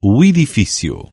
o edifício.